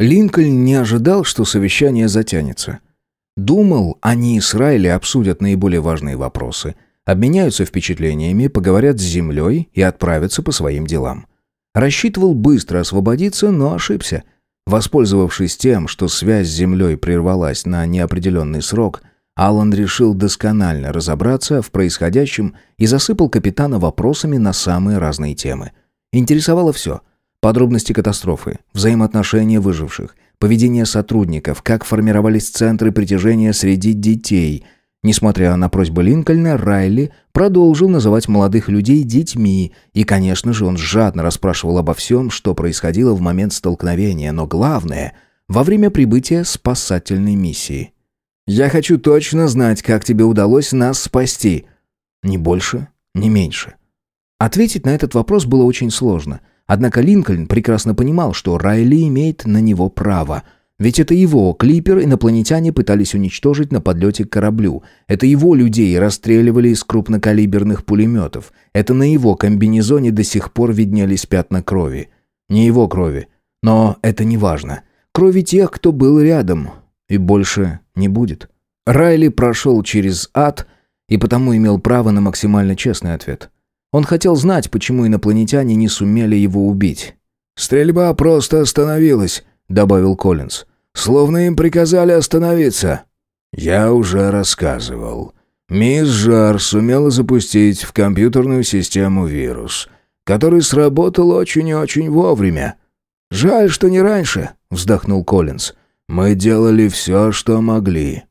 Линкольн не ожидал, что совещание затянется. Думал, они с Райли обсудят наиболее важные вопросы, обменяются впечатлениями, поговорят с землей и отправятся по своим делам. Рассчитывал быстро освободиться, но ошибся. Воспользовавшись тем, что связь с землей прервалась на неопределенный срок, Аллан решил досконально разобраться в происходящем и засыпал капитана вопросами на самые разные темы. Интересовало все – Подробности катастрофы, взаимоотношения выживших, поведение сотрудников, как формировались центры притяжения среди детей. Несмотря на просьбы Линкольна, Райли продолжил называть молодых людей детьми, и, конечно же, он жадно расспрашивал обо всем, что происходило в момент столкновения, но главное — во время прибытия спасательной миссии. «Я хочу точно знать, как тебе удалось нас спасти». Ни больше, ни меньше. Ответить на этот вопрос было очень сложно — Однако Линкольн прекрасно понимал, что Райли имеет на него право. Ведь это его клипер инопланетяне пытались уничтожить на подлете к кораблю. Это его людей расстреливали из крупнокалиберных пулеметов. Это на его комбинезоне до сих пор виднелись пятна крови. Не его крови. Но это не важно. Крови тех, кто был рядом. И больше не будет. Райли прошел через ад и потому имел право на максимально честный ответ. Он хотел знать, почему инопланетяне не сумели его убить. «Стрельба просто остановилась», — добавил Коллинз. «Словно им приказали остановиться». «Я уже рассказывал. Мисс Жар сумела запустить в компьютерную систему вирус, который сработал очень и очень вовремя. Жаль, что не раньше», — вздохнул Коллинз. «Мы делали все, что могли».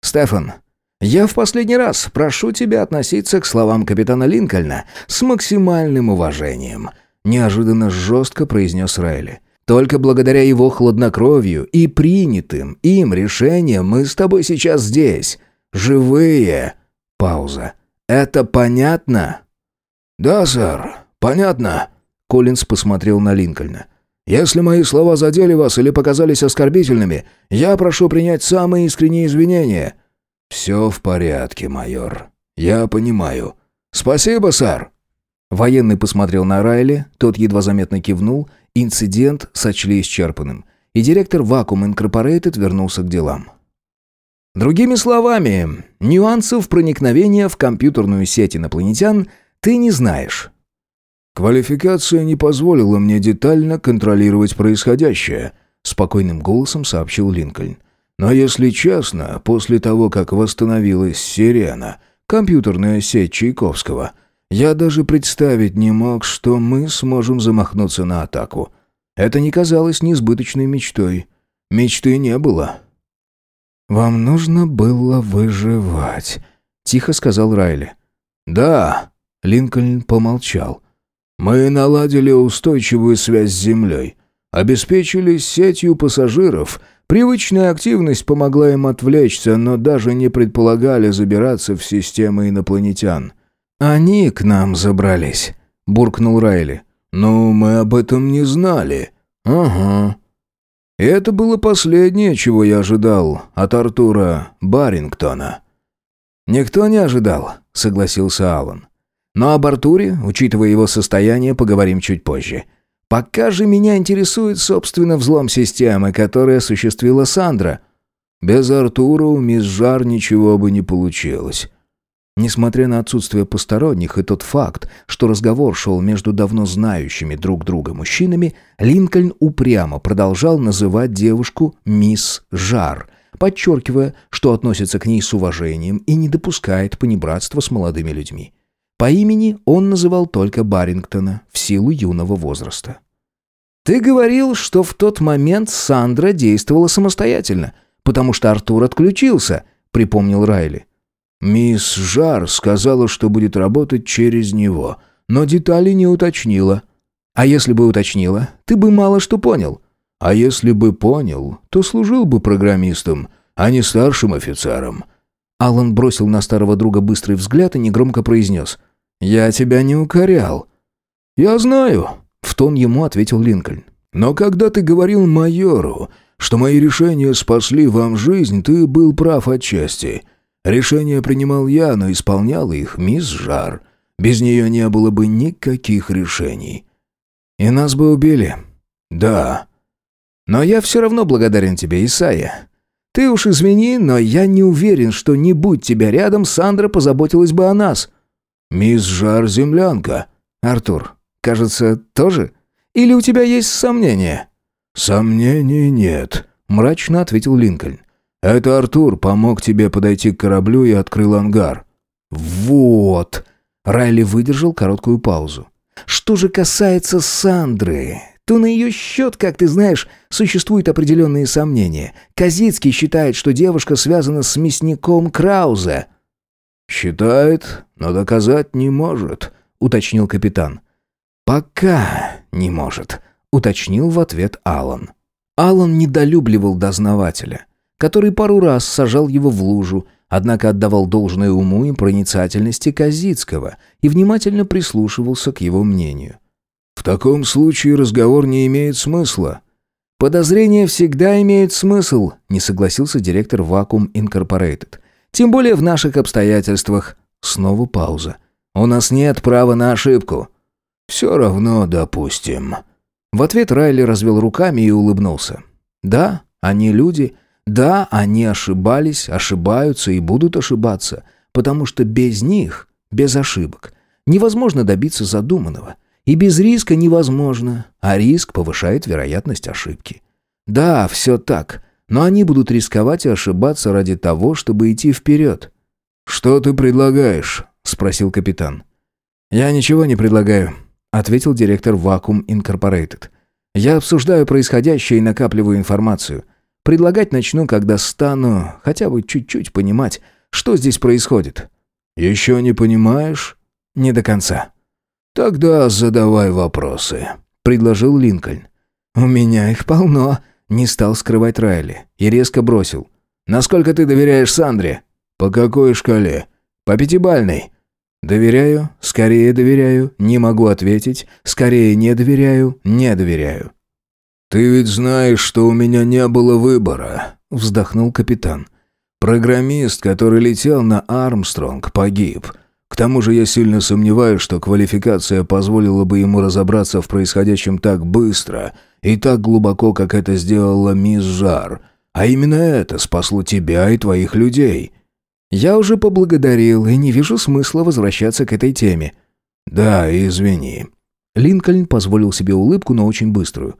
«Стефан, я в последний раз прошу тебя относиться к словам капитана Линкольна с максимальным уважением», неожиданно жестко произнес Райли. «Только благодаря его хладнокровию и принятым им решениям мы с тобой сейчас здесь. Живые». Пауза. «Это понятно?» «Да, сэр, понятно», — Коллинз посмотрел на Линкольна. «Если мои слова задели вас или показались оскорбительными, я прошу принять самые искренние извинения». «Все в порядке, майор. Я понимаю. Спасибо, сэр». Военный посмотрел на Райли, тот едва заметно кивнул, инцидент сочли исчерпанным, и директор Vacuum Incorporated вернулся к делам. Другими словами, нюансов проникновения в компьютерную сеть инопланетян ты не знаешь. «Квалификация не позволила мне детально контролировать происходящее», спокойным голосом сообщил Линкольн. Но если честно, после того, как восстановилась «Сирена», компьютерная сеть Чайковского, я даже представить не мог, что мы сможем замахнуться на атаку. Это не казалось несбыточной мечтой. Мечты не было. «Вам нужно было выживать», — тихо сказал Райли. «Да», — Линкольн помолчал. «Мы наладили устойчивую связь с Землей, обеспечили сетью пассажиров, Привычная активность помогла им отвлечься, но даже не предполагали забираться в системы инопланетян. «Они к нам забрались», — буркнул Райли. «Ну, мы об этом не знали». «Ага». Это было последнее, чего я ожидал от Артура Барингтона. «Никто не ожидал», — согласился Алан. «Но об Артуре, учитывая его состояние, поговорим чуть позже. Пока же меня интересует, собственно, взлом системы, который осуществила Сандра. Без Артура у мисс Жар ничего бы не получилось. Несмотря на отсутствие посторонних и тот факт, что разговор шел между давно знающими друг друга мужчинами, Линкольн упрямо продолжал называть девушку «мисс Жар», подчеркивая, что относится к ней с уважением и не допускает понебратства с молодыми людьми. По имени он называл только Барингтона в силу юного возраста. «Ты говорил, что в тот момент Сандра действовала самостоятельно, потому что Артур отключился», — припомнил Райли. «Мисс Жар сказала, что будет работать через него, но детали не уточнила». «А если бы уточнила, ты бы мало что понял». «А если бы понял, то служил бы программистом, а не старшим офицером». Алан бросил на старого друга быстрый взгляд и негромко произнес — «Я тебя не укорял». «Я знаю», — в тон ему ответил Линкольн. «Но когда ты говорил майору, что мои решения спасли вам жизнь, ты был прав отчасти. Решения принимал я, но исполнял их мисс Жар. Без нее не было бы никаких решений». «И нас бы убили». «Да». Но я все равно благодарен тебе, Исайя. Ты уж извини, но я не уверен, что не будь тебя рядом, Сандра позаботилась бы о нас». «Мисс Жар землянка». «Артур, кажется, тоже? Или у тебя есть сомнения?» «Сомнений нет», — мрачно ответил Линкольн. «Это Артур помог тебе подойти к кораблю и открыл ангар». «Вот!» — Райли выдержал короткую паузу. «Что же касается Сандры, то на ее счет, как ты знаешь, существуют определенные сомнения. Казицкий считает, что девушка связана с мясником Краузе». «Считает, но доказать не может», — уточнил капитан. «Пока не может», — уточнил в ответ Алан. Алан недолюбливал дознавателя, который пару раз сажал его в лужу, однако отдавал должное уму и проницательности Казицкого и внимательно прислушивался к его мнению. В таком случае разговор не имеет смысла. Подозрения всегда имеют смысл, не согласился директор Vacuum Incorporated. Тем более в наших обстоятельствах. Снова пауза. У нас нет права на ошибку. Все равно допустим. В ответ Райли развел руками и улыбнулся. Да, они люди. Да, они ошибались, ошибаются и будут ошибаться, потому что без них, без ошибок, невозможно добиться задуманного. И без риска невозможно, а риск повышает вероятность ошибки. Да, все так, но они будут рисковать и ошибаться ради того, чтобы идти вперед. «Что ты предлагаешь?» – спросил капитан. «Я ничего не предлагаю», – ответил директор Vacuum Incorporated. «Я обсуждаю происходящее и накапливаю информацию. Предлагать начну, когда стану хотя бы чуть-чуть понимать, что здесь происходит». «Еще не понимаешь?» «Не до конца». «Тогда задавай вопросы», — предложил Линкольн. «У меня их полно», — не стал скрывать Райли и резко бросил. «Насколько ты доверяешь Сандре?» «По какой шкале?» «По пятибальной». «Доверяю, скорее доверяю, не могу ответить, скорее не доверяю, не доверяю». «Ты ведь знаешь, что у меня не было выбора», — вздохнул капитан. «Программист, который летел на Армстронг, погиб. К тому же я сильно сомневаюсь, что квалификация позволила бы ему разобраться в происходящем так быстро и так глубоко, как это сделала мисс Жар. А именно это спасло тебя и твоих людей. Я уже поблагодарил и не вижу смысла возвращаться к этой теме. Да, извини. Линкольн позволил себе улыбку, но очень быструю.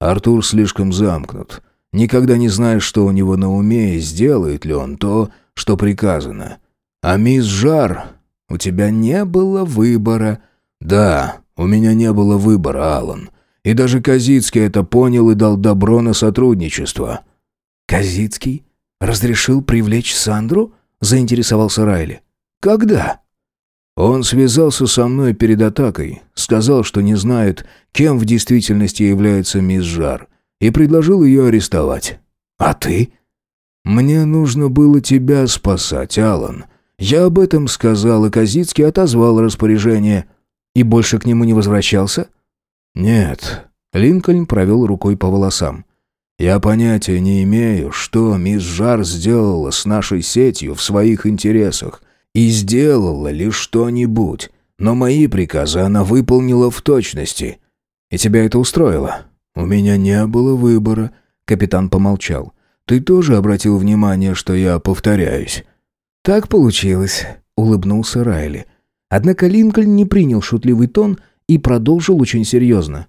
Артур слишком замкнут. Никогда не знаешь, что у него на уме и сделает ли он то, что приказано. А мисс Жар у тебя не было выбора». «Да, у меня не было выбора, Алан. И даже Казицкий это понял и дал добро на сотрудничество». «Казицкий? Разрешил привлечь Сандру?» – заинтересовался Райли. «Когда?» Он связался со мной перед атакой, сказал, что не знает, кем в действительности является мисс Жар, и предложил ее арестовать. «А ты?» «Мне нужно было тебя спасать, Алан. Я об этом сказал, и Козицкий отозвал распоряжение. И больше к нему не возвращался? Нет. Линкольн провел рукой по волосам. Я понятия не имею, что мисс Жар сделала с нашей сетью в своих интересах. И сделала ли что-нибудь. Но мои приказы она выполнила в точности. И тебя это устроило? У меня не было выбора. Капитан помолчал. Ты тоже обратил внимание, что я повторяюсь? «Так получилось», — улыбнулся Райли. Однако Линкольн не принял шутливый тон и продолжил очень серьезно.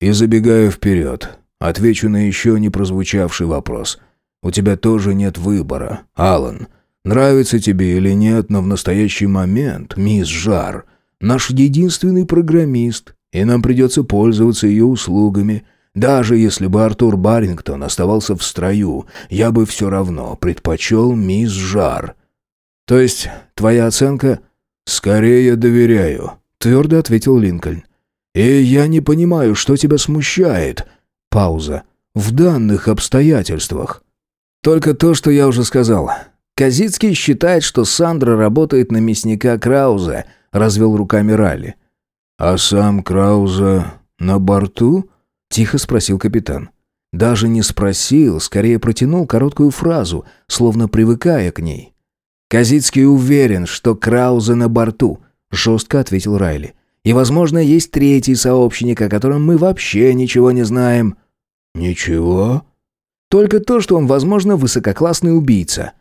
«И забегаю вперед. Отвечу на еще не прозвучавший вопрос. У тебя тоже нет выбора, Алан. Нравится тебе или нет, но в настоящий момент мисс Жар — наш единственный программист, и нам придется пользоваться ее услугами». Даже если бы Артур Барингтон оставался в строю, я бы все равно предпочел мисс Жар. «То есть твоя оценка...» «Скорее доверяю», — твердо ответил Линкольн. «И я не понимаю, что тебя смущает». Пауза. «В данных обстоятельствах». «Только то, что я уже сказал. Казицкий считает, что Сандра работает на мясника Крауза», — развел руками Ралли. «А сам Крауза на борту?» — тихо спросил капитан. Даже не спросил, скорее протянул короткую фразу, словно привыкая к ней. «Казицкий уверен, что Крауза на борту», — жестко ответил Райли. «И, возможно, есть третий сообщник, о котором мы вообще ничего не знаем». «Ничего?» «Только то, что он, возможно, высококлассный убийца».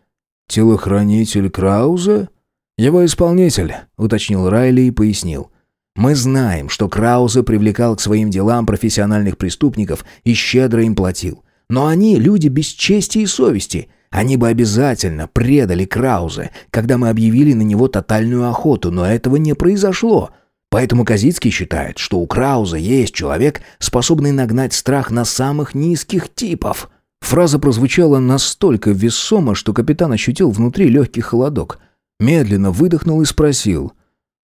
«Телохранитель Крауза?» «Его исполнитель», — уточнил Райли и пояснил. «Мы знаем, что Краузе привлекал к своим делам профессиональных преступников и щедро им платил. Но они люди без чести и совести. Они бы обязательно предали Краузе, когда мы объявили на него тотальную охоту, но этого не произошло. Поэтому Казицкий считает, что у Крауза есть человек, способный нагнать страх на самых низких типов». Фраза прозвучала настолько весомо, что капитан ощутил внутри легкий холодок. Медленно выдохнул и спросил.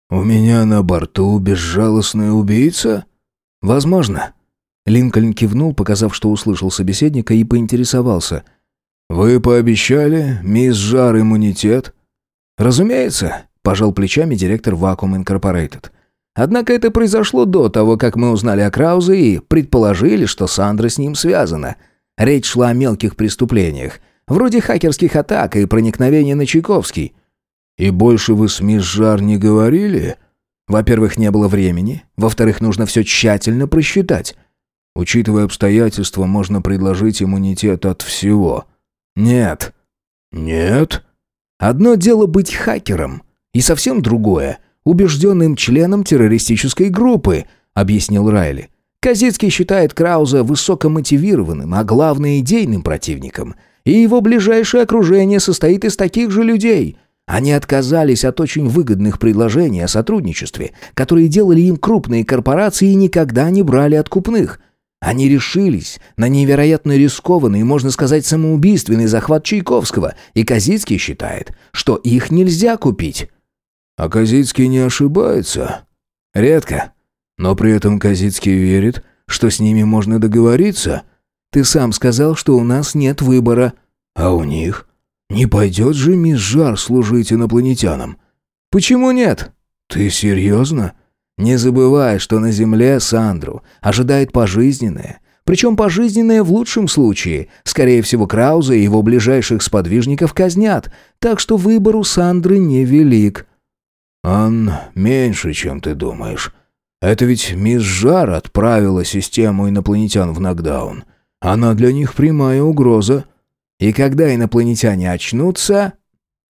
«У меня на борту безжалостный убийца?» «Возможно». Линкольн кивнул, показав, что услышал собеседника, и поинтересовался. «Вы пообещали, мисс Жар, иммунитет?» «Разумеется», — пожал плечами директор Vacuum Incorporated. «Однако это произошло до того, как мы узнали о Краузе и предположили, что Сандра с ним связана. Речь шла о мелких преступлениях, вроде хакерских атак и проникновения на Чайковский». «И больше вы с мисс Жар не говорили?» «Во-первых, не было времени. Во-вторых, нужно все тщательно просчитать». Учитывая обстоятельства, можно предложить иммунитет от всего. Нет. Нет? Одно дело быть хакером, и совсем другое — убежденным членом террористической группы, объяснил Райли. Казицкий считает Крауза высокомотивированным, а главное идейным противником. И его ближайшее окружение состоит из таких же людей. Они отказались от очень выгодных предложений о сотрудничестве, которые делали им крупные корпорации и никогда не брали откупных – они решились на невероятно рискованный, можно сказать, самоубийственный захват Чайковского, и Казицкий считает, что их нельзя купить. А Казицкий не ошибается? Редко. Но при этом Казицкий верит, что с ними можно договориться. Ты сам сказал, что у нас нет выбора. А у них? Не пойдет же мисс Жар служить инопланетянам? Почему нет? Ты серьезно? Не забывай, что на Земле Сандру ожидает пожизненное. Причем пожизненное в лучшем случае. Скорее всего, Крауза и его ближайших сподвижников казнят. Так что выбор у Сандры невелик. «Он меньше, чем ты думаешь. Это ведь мисс Жар отправила систему инопланетян в нокдаун. Она для них прямая угроза. И когда инопланетяне очнутся...»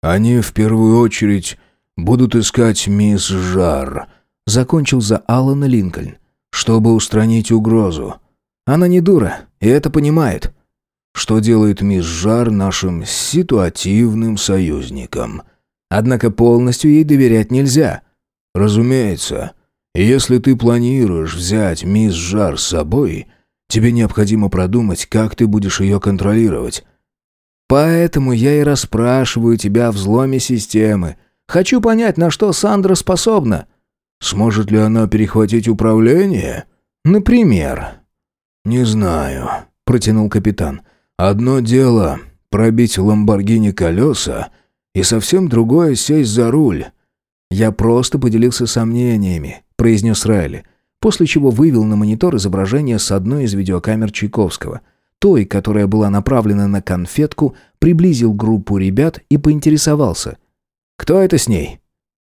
«Они в первую очередь будут искать мисс Жар», закончил за Алана Линкольн. «Чтобы устранить угрозу. Она не дура, и это понимает». «Что делает мисс Жар нашим ситуативным союзником?» «Однако полностью ей доверять нельзя». «Разумеется. Если ты планируешь взять мисс Жар с собой, тебе необходимо продумать, как ты будешь ее контролировать». «Поэтому я и расспрашиваю тебя о взломе системы. Хочу понять, на что Сандра способна». Сможет ли она перехватить управление? Например. Не знаю, протянул капитан. Одно дело пробить Ламборгини колеса, и совсем другое сесть за руль. Я просто поделился сомнениями, произнес Райли, после чего вывел на монитор изображение с одной из видеокамер Чайковского. Той, которая была направлена на конфетку, приблизил группу ребят и поинтересовался. «Кто это с ней?»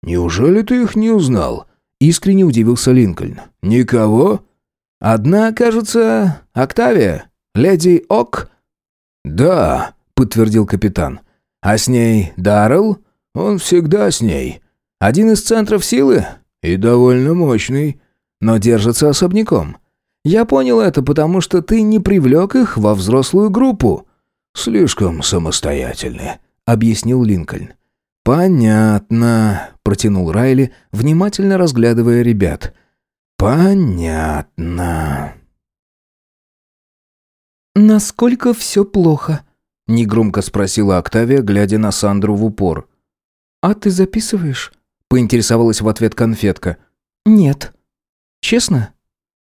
«Неужели ты их не узнал?» Искренне удивился Линкольн. «Никого?» «Одна, кажется, Октавия. Леди Ок?» «Да», — подтвердил капитан. «А с ней Даррелл?» «Он всегда с ней. Один из центров силы?» «И довольно мощный, но держится особняком. Я понял это, потому что ты не привлек их во взрослую группу». «Слишком самостоятельны», — объяснил Линкольн. «Понятно», — протянул Райли, внимательно разглядывая ребят. «Понятно». «Насколько все плохо?» — негромко спросила Октавия, глядя на Сандру в упор. «А ты записываешь?» — поинтересовалась в ответ конфетка. «Нет». «Честно?»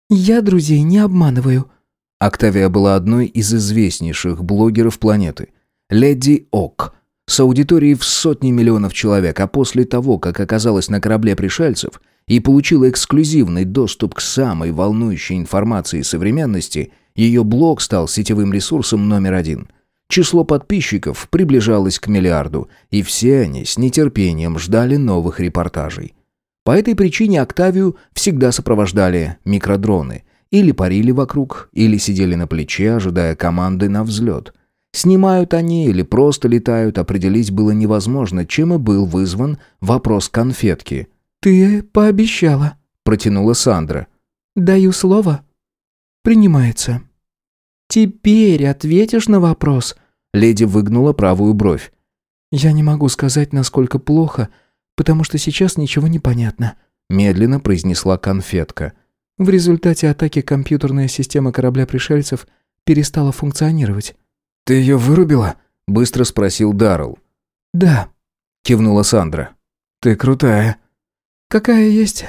«Я друзей не обманываю». Октавия была одной из известнейших блогеров планеты. Леди Ок — с аудиторией в сотни миллионов человек, а после того, как оказалась на корабле пришельцев и получила эксклюзивный доступ к самой волнующей информации современности, ее блог стал сетевым ресурсом номер один. Число подписчиков приближалось к миллиарду, и все они с нетерпением ждали новых репортажей. По этой причине Октавию всегда сопровождали микродроны, или парили вокруг, или сидели на плече, ожидая команды на взлет. Снимают они или просто летают, определить было невозможно, чем и был вызван вопрос конфетки. «Ты пообещала», — протянула Сандра. «Даю слово. Принимается». «Теперь ответишь на вопрос?» Леди выгнула правую бровь. «Я не могу сказать, насколько плохо, потому что сейчас ничего не понятно», медленно произнесла конфетка. «В результате атаки компьютерная система корабля пришельцев перестала функционировать». «Ты ее вырубила?» – быстро спросил Даррелл. «Да», – кивнула Сандра. «Ты крутая». «Какая есть?»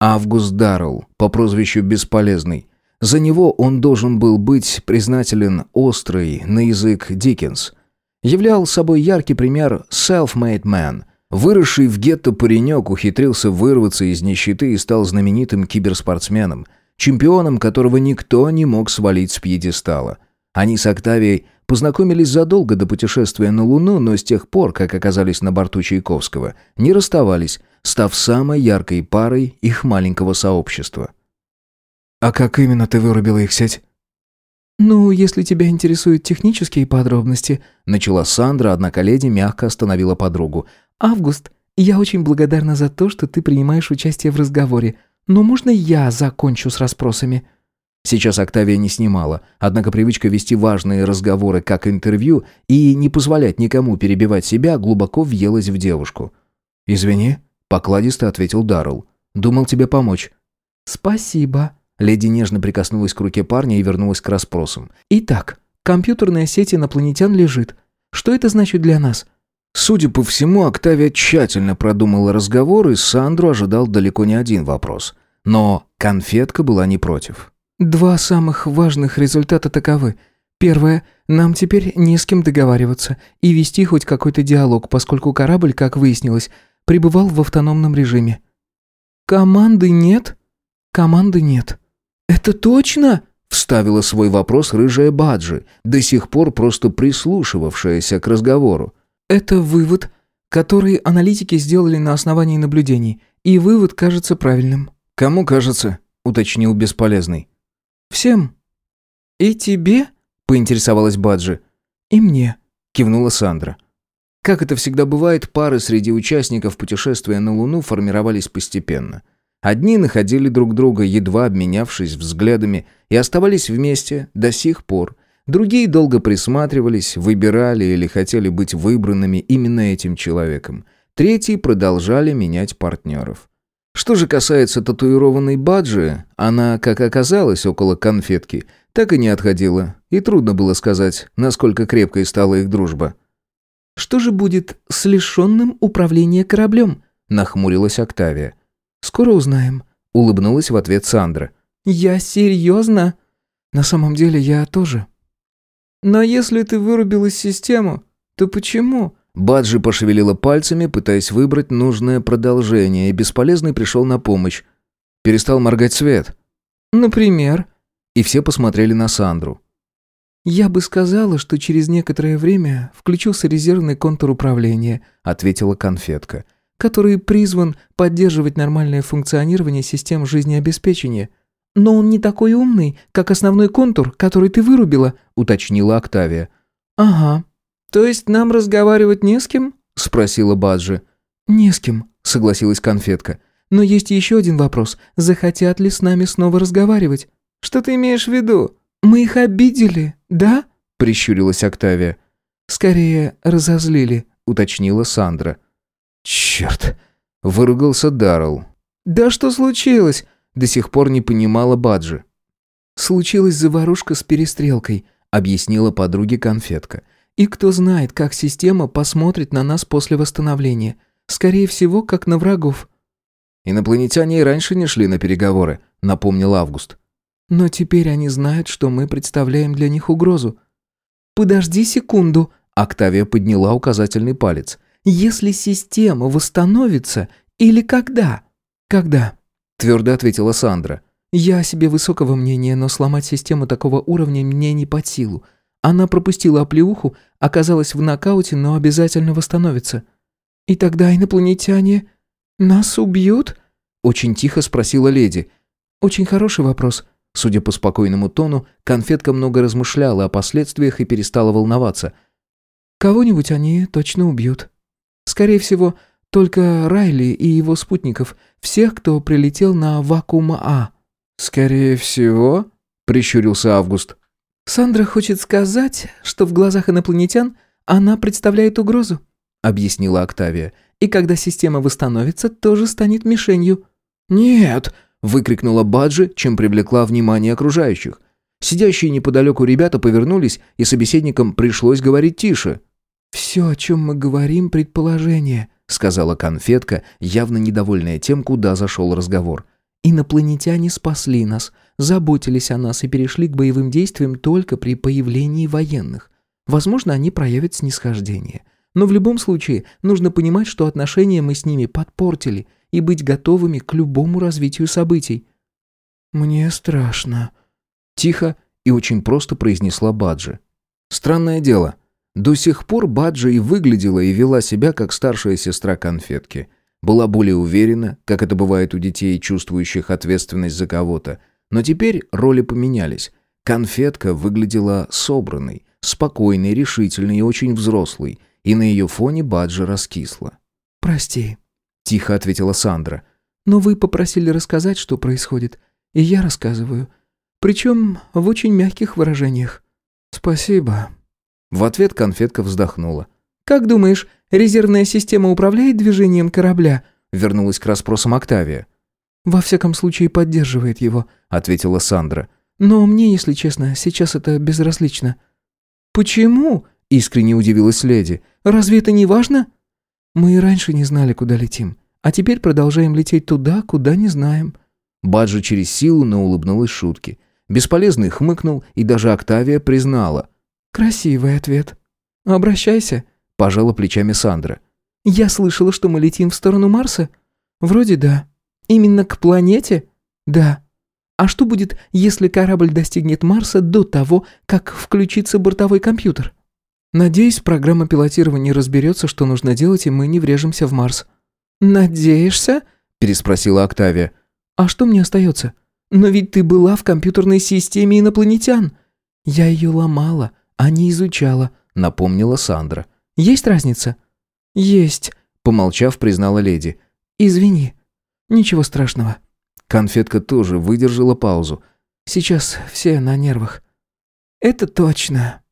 Август Даррелл, по прозвищу Бесполезный. За него он должен был быть признателен острый на язык Диккенс. Являл собой яркий пример self-made man. Выросший в гетто паренек ухитрился вырваться из нищеты и стал знаменитым киберспортсменом, чемпионом которого никто не мог свалить с пьедестала. Они с Октавией познакомились задолго до путешествия на Луну, но с тех пор, как оказались на борту Чайковского, не расставались, став самой яркой парой их маленького сообщества. «А как именно ты вырубила их сеть?» «Ну, если тебя интересуют технические подробности», — начала Сандра, однако леди мягко остановила подругу. «Август, я очень благодарна за то, что ты принимаешь участие в разговоре, но можно я закончу с расспросами?» Сейчас Октавия не снимала, однако привычка вести важные разговоры как интервью и не позволять никому перебивать себя глубоко въелась в девушку. «Извини», — покладисто ответил Даррелл. «Думал тебе помочь». «Спасибо», Леди нежно прикоснулась к руке парня и вернулась к расспросам. «Итак, компьютерная сеть инопланетян лежит. Что это значит для нас?» Судя по всему, Октавия тщательно продумала разговор, и Сандру ожидал далеко не один вопрос. Но конфетка была не против. «Два самых важных результата таковы. Первое, нам теперь не с кем договариваться и вести хоть какой-то диалог, поскольку корабль, как выяснилось, пребывал в автономном режиме. Команды нет? Команды нет. «Это точно?» — вставила свой вопрос рыжая Баджи, до сих пор просто прислушивавшаяся к разговору. «Это вывод, который аналитики сделали на основании наблюдений, и вывод кажется правильным». «Кому кажется?» — уточнил Бесполезный. «Всем». «И тебе?» — поинтересовалась Баджи. «И мне», — кивнула Сандра. Как это всегда бывает, пары среди участников путешествия на Луну формировались постепенно — Одни находили друг друга, едва обменявшись взглядами, и оставались вместе до сих пор. Другие долго присматривались, выбирали или хотели быть выбранными именно этим человеком. Третьи продолжали менять партнеров. Что же касается татуированной баджи, она, как оказалось, около конфетки, так и не отходила, и трудно было сказать, насколько крепкой стала их дружба. «Что же будет с лишенным управления кораблем?» – нахмурилась Октавия. «Скоро узнаем», — улыбнулась в ответ Сандра. «Я серьезно?» «На самом деле я тоже». «Но если ты вырубила систему, то почему?» Баджи пошевелила пальцами, пытаясь выбрать нужное продолжение, и бесполезный пришел на помощь. Перестал моргать свет. «Например?» И все посмотрели на Сандру. «Я бы сказала, что через некоторое время включился резервный контур управления», — ответила конфетка. «конфетка» который призван поддерживать нормальное функционирование систем жизнеобеспечения. Но он не такой умный, как основной контур, который ты вырубила», — уточнила Октавия. «Ага. То есть нам разговаривать не с кем?» — спросила Баджи. «Не с кем», — согласилась конфетка. «Но есть еще один вопрос. Захотят ли с нами снова разговаривать?» «Что ты имеешь в виду?» «Мы их обидели, да?» — прищурилась Октавия. «Скорее, разозлили», — уточнила Сандра. «Черт!» — выругался Даррелл. «Да что случилось?» — до сих пор не понимала Баджи. «Случилась заварушка с перестрелкой», — объяснила подруге конфетка. «И кто знает, как система посмотрит на нас после восстановления. Скорее всего, как на врагов». «Инопланетяне и раньше не шли на переговоры», — напомнил Август. «Но теперь они знают, что мы представляем для них угрозу». «Подожди секунду», — Октавия подняла указательный палец. Если система восстановится или когда? Когда? Твердо ответила Сандра. Я о себе высокого мнения, но сломать систему такого уровня мне не под силу. Она пропустила оплеуху, оказалась в нокауте, но обязательно восстановится. И тогда инопланетяне нас убьют? Очень тихо спросила леди. Очень хороший вопрос. Судя по спокойному тону, конфетка много размышляла о последствиях и перестала волноваться. «Кого-нибудь они точно убьют. Скорее всего, только Райли и его спутников, всех, кто прилетел на вакуум-А». «Скорее всего?» — прищурился Август. «Сандра хочет сказать, что в глазах инопланетян она представляет угрозу», — объяснила Октавия. «И когда система восстановится, тоже станет мишенью». «Нет!» — выкрикнула Баджи, чем привлекла внимание окружающих. Сидящие неподалеку ребята повернулись, и собеседникам пришлось говорить тише. «Все, о чем мы говорим, предположение», — сказала конфетка, явно недовольная тем, куда зашел разговор. «Инопланетяне спасли нас, заботились о нас и перешли к боевым действиям только при появлении военных. Возможно, они проявят снисхождение. Но в любом случае нужно понимать, что отношения мы с ними подпортили, и быть готовыми к любому развитию событий». «Мне страшно», — тихо и очень просто произнесла Баджи. Странное дело. До сих пор Баджи и выглядела и вела себя как старшая сестра конфетки. Была более уверена, как это бывает у детей, чувствующих ответственность за кого-то. Но теперь роли поменялись. Конфетка выглядела собранной, спокойной, решительной и очень взрослой, и на ее фоне Баджи раскисла. «Прости», — тихо ответила Сандра. «Но вы попросили рассказать, что происходит, и я рассказываю. Причем в очень мягких выражениях». «Спасибо». В ответ конфетка вздохнула. «Как думаешь, резервная система управляет движением корабля?» Вернулась к расспросам Октавия. «Во всяком случае, поддерживает его», — ответила Сандра. «Но мне, если честно, сейчас это безразлично». «Почему?» — искренне удивилась леди. «Разве это не важно?» «Мы и раньше не знали, куда летим, а теперь продолжаем лететь туда, куда не знаем». Баджи через силу, но улыбнулась шутки. Бесполезный хмыкнул, и даже Октавия признала. «Красивый ответ. Обращайся», — пожала плечами Сандра. «Я слышала, что мы летим в сторону Марса?» «Вроде да. Именно к планете?» «Да. А что будет, если корабль достигнет Марса до того, как включится бортовой компьютер?» «Надеюсь, программа пилотирования разберется, что нужно делать, и мы не врежемся в Марс». «Надеешься?» – переспросила Октавия. «А что мне остается? Но ведь ты была в компьютерной системе инопланетян». «Я ее ломала, а не изучала», – напомнила Сандра. «Есть разница?» «Есть», – помолчав, признала леди. «Извини. Ничего страшного». Конфетка тоже выдержала паузу. «Сейчас все на нервах». «Это точно».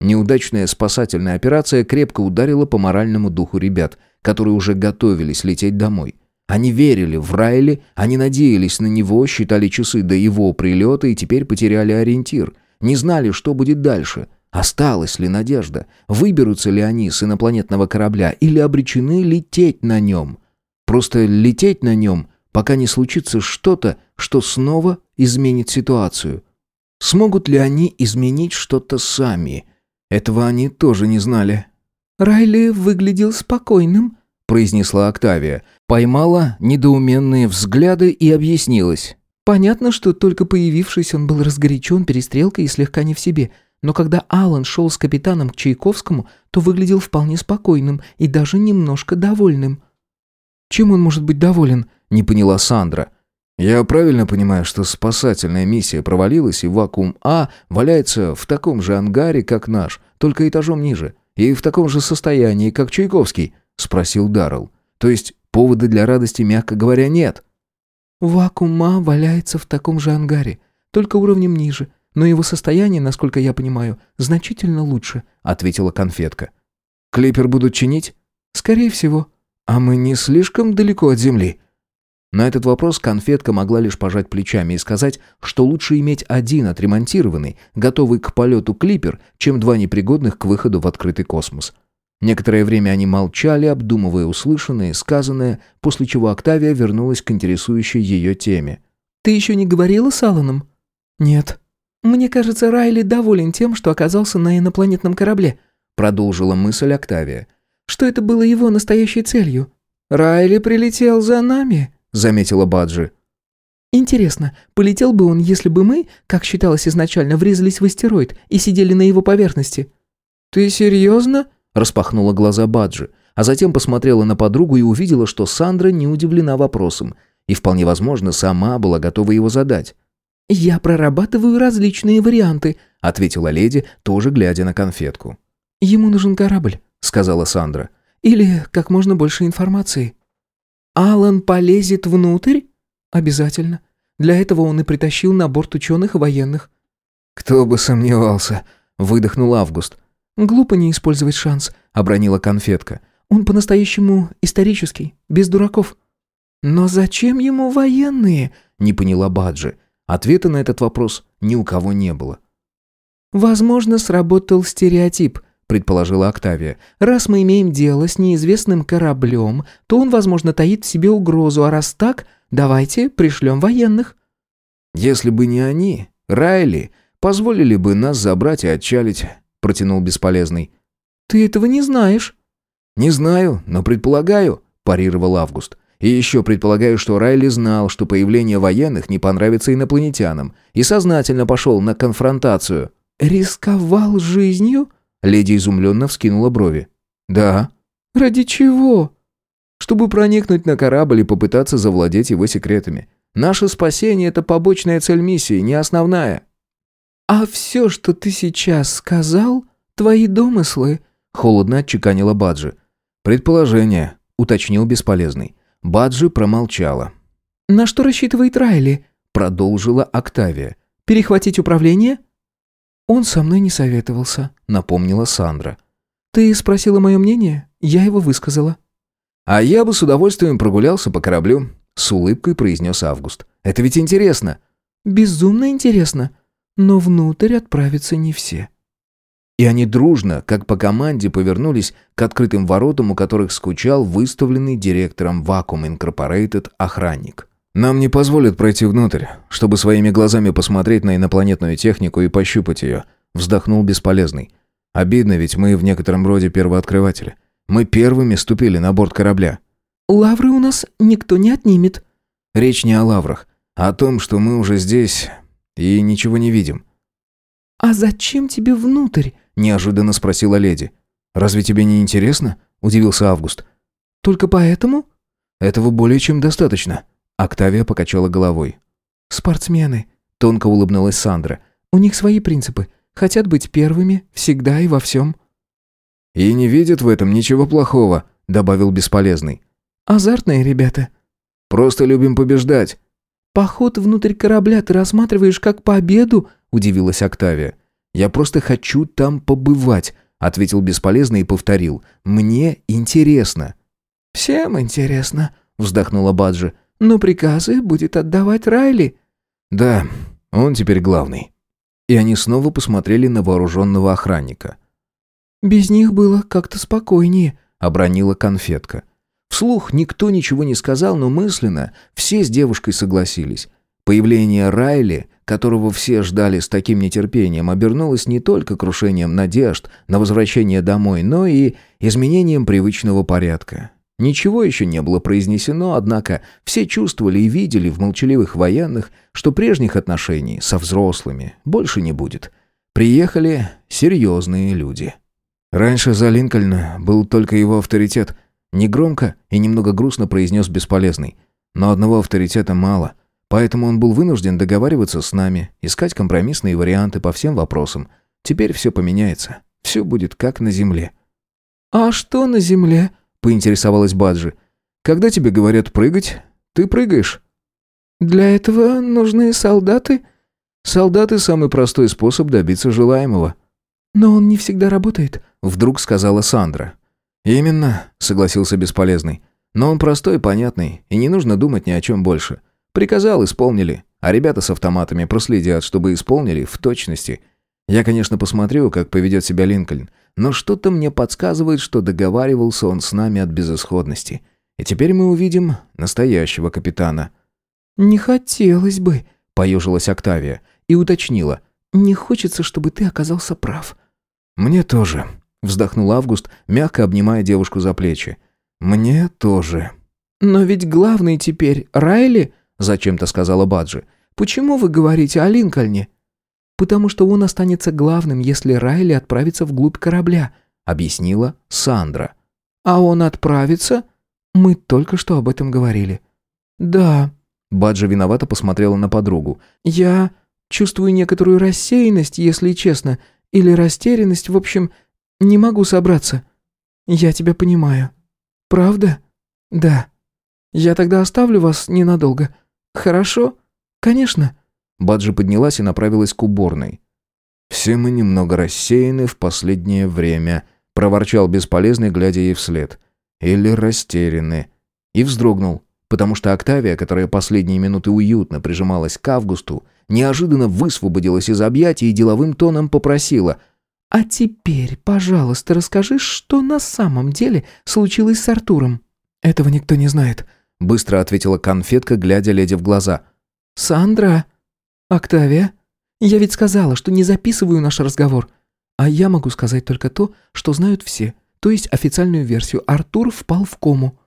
Неудачная спасательная операция крепко ударила по моральному духу ребят, которые уже готовились лететь домой. Они верили в Райли, они надеялись на него, считали часы до его прилета и теперь потеряли ориентир. Не знали, что будет дальше. Осталась ли надежда? Выберутся ли они с инопланетного корабля или обречены лететь на нем? Просто лететь на нем, пока не случится что-то, что снова изменит ситуацию. Смогут ли они изменить что-то сами? Этого они тоже не знали. «Райли выглядел спокойным», — произнесла Октавия. Поймала недоуменные взгляды и объяснилась. «Понятно, что только появившись, он был разгорячен перестрелкой и слегка не в себе. Но когда Алан шел с капитаном к Чайковскому, то выглядел вполне спокойным и даже немножко довольным». «Чем он может быть доволен?» — не поняла Сандра. «Я правильно понимаю, что спасательная миссия провалилась, и вакуум А валяется в таком же ангаре, как наш, только этажом ниже, и в таком же состоянии, как Чайковский?» — спросил Даррелл. «То есть повода для радости, мягко говоря, нет?» «Вакуум А валяется в таком же ангаре, только уровнем ниже, но его состояние, насколько я понимаю, значительно лучше», — ответила конфетка. «Клипер будут чинить?» «Скорее всего». «А мы не слишком далеко от Земли?» На этот вопрос конфетка могла лишь пожать плечами и сказать, что лучше иметь один отремонтированный, готовый к полету клипер, чем два непригодных к выходу в открытый космос. Некоторое время они молчали, обдумывая услышанное сказанное, после чего Октавия вернулась к интересующей ее теме. «Ты еще не говорила с Алланом?» «Нет». «Мне кажется, Райли доволен тем, что оказался на инопланетном корабле», продолжила мысль Октавия. «Что это было его настоящей целью?» «Райли прилетел за нами», заметила Баджи. Интересно, полетел бы он, если бы мы, как считалось изначально, врезались в астероид и сидели на его поверхности? Ты серьезно? распахнула глаза Баджи, а затем посмотрела на подругу и увидела, что Сандра не удивлена вопросом и вполне возможно сама была готова его задать. «Я прорабатываю различные варианты», — ответила леди, тоже глядя на конфетку. «Ему нужен корабль», — сказала Сандра. «Или как можно больше информации». «Алан полезет внутрь?» «Обязательно. Для этого он и притащил на борт ученых и военных». «Кто бы сомневался», — выдохнул Август. «Глупо не использовать шанс», — обронила конфетка. «Он по-настоящему исторический, без дураков». «Но зачем ему военные?» — не поняла Баджи. Ответа на этот вопрос ни у кого не было. «Возможно, сработал стереотип», — предположила Октавия. «Раз мы имеем дело с неизвестным кораблем, то он, возможно, таит в себе угрозу, а раз так, давайте пришлем военных». «Если бы не они, Райли, позволили бы нас забрать и отчалить», — протянул бесполезный. «Ты этого не знаешь». «Не знаю, но предполагаю», — парировал Август. И еще предполагаю, что Райли знал, что появление военных не понравится инопланетянам, и сознательно пошел на конфронтацию. «Рисковал жизнью?» Леди изумленно вскинула брови. «Да». «Ради чего?» «Чтобы проникнуть на корабль и попытаться завладеть его секретами. Наше спасение — это побочная цель миссии, не основная». «А все, что ты сейчас сказал, твои домыслы?» — холодно отчеканила Баджи. «Предположение», — уточнил бесполезный. Баджи промолчала. «На что рассчитывает Райли?» — продолжила Октавия. «Перехватить управление?» «Он со мной не советовался», — напомнила Сандра. «Ты спросила мое мнение? Я его высказала». «А я бы с удовольствием прогулялся по кораблю», — с улыбкой произнес Август. «Это ведь интересно». «Безумно интересно. Но внутрь отправятся не все». И они дружно, как по команде, повернулись к открытым воротам, у которых скучал выставленный директором Vacuum Incorporated охранник. «Нам не позволят пройти внутрь, чтобы своими глазами посмотреть на инопланетную технику и пощупать ее», вздохнул бесполезный. «Обидно, ведь мы в некотором роде первооткрыватели. Мы первыми ступили на борт корабля». «Лавры у нас никто не отнимет». «Речь не о лаврах, а о том, что мы уже здесь и ничего не видим». «А зачем тебе внутрь?» Неожиданно спросила леди. «Разве тебе не интересно?» – удивился Август. «Только поэтому?» «Этого более чем достаточно», – Октавия покачала головой. «Спортсмены», – тонко улыбнулась Сандра. «У них свои принципы. Хотят быть первыми, всегда и во всем». «И не видят в этом ничего плохого», – добавил Бесполезный. «Азартные ребята». «Просто любим побеждать». «Поход внутрь корабля ты рассматриваешь как победу?» – удивилась Октавия. «Я просто хочу там побывать», — ответил бесполезно и повторил. «Мне интересно». «Всем интересно», — вздохнула Баджи. «Но приказы будет отдавать Райли». «Да, он теперь главный». И они снова посмотрели на вооруженного охранника. «Без них было как-то спокойнее», — обронила конфетка. Вслух никто ничего не сказал, но мысленно все с девушкой согласились. Появление Райли которого все ждали с таким нетерпением, обернулось не только крушением надежд на возвращение домой, но и изменением привычного порядка. Ничего еще не было произнесено, однако все чувствовали и видели в молчаливых военных, что прежних отношений со взрослыми больше не будет. Приехали серьезные люди. Раньше за Линкольна был только его авторитет. Негромко и немного грустно произнес бесполезный. Но одного авторитета мало — Поэтому он был вынужден договариваться с нами, искать компромиссные варианты по всем вопросам. Теперь все поменяется. Все будет как на земле. «А что на земле?» — поинтересовалась Баджи. «Когда тебе говорят прыгать, ты прыгаешь». «Для этого нужны солдаты?» «Солдаты — самый простой способ добиться желаемого». «Но он не всегда работает», — вдруг сказала Сандра. «Именно», — согласился Бесполезный. «Но он простой, понятный, и не нужно думать ни о чем больше. Приказал, исполнили. А ребята с автоматами проследят, чтобы исполнили в точности. Я, конечно, посмотрю, как поведет себя Линкольн, но что-то мне подсказывает, что договаривался он с нами от безысходности. И теперь мы увидим настоящего капитана. «Не хотелось бы», — поежилась Октавия и уточнила. «Не хочется, чтобы ты оказался прав». «Мне тоже», — вздохнул Август, мягко обнимая девушку за плечи. «Мне тоже». «Но ведь главный теперь Райли», зачем-то сказала Баджи. Почему вы говорите о Линкольне? Потому что он останется главным, если Райли отправится вглубь корабля, объяснила Сандра. А он отправится? Мы только что об этом говорили. Да, Баджа виновато посмотрела на подругу. «Я чувствую некоторую рассеянность, если честно, или растерянность, в общем, не могу собраться. Я тебя понимаю. Правда? Да. Я тогда оставлю вас ненадолго. Хорошо? Конечно». Баджи поднялась и направилась к уборной. «Все мы немного рассеяны в последнее время», — проворчал бесполезный, глядя ей вслед. «Или растеряны». И вздрогнул, потому что Октавия, которая последние минуты уютно прижималась к Августу, неожиданно высвободилась из объятий и деловым тоном попросила «А теперь, пожалуйста, расскажи, что на самом деле случилось с Артуром». «Этого никто не знает», — быстро ответила конфетка, глядя леди в глаза. «Сандра? Октавия? Я ведь сказала, что не записываю наш разговор. А я могу сказать только то, что знают все, то есть официальную версию. Артур впал в кому.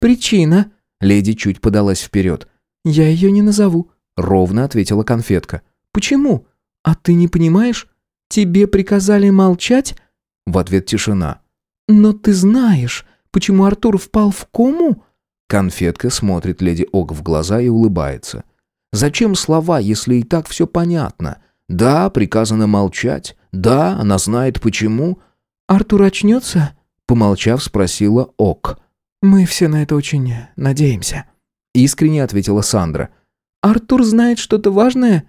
Причина?» Леди чуть подалась вперед. «Я ее не назову», — ровно ответила конфетка. «Почему? А ты не понимаешь? Тебе приказали молчать?» В ответ тишина. «Но ты знаешь, почему Артур впал в кому?» Конфетка смотрит леди Ок в глаза и улыбается. «Зачем слова, если и так все понятно? Да, приказано молчать. Да, она знает почему». «Артур очнется?» Помолчав, спросила Ок. «Мы все на это очень надеемся», — искренне ответила Сандра. «Артур знает что-то важное?»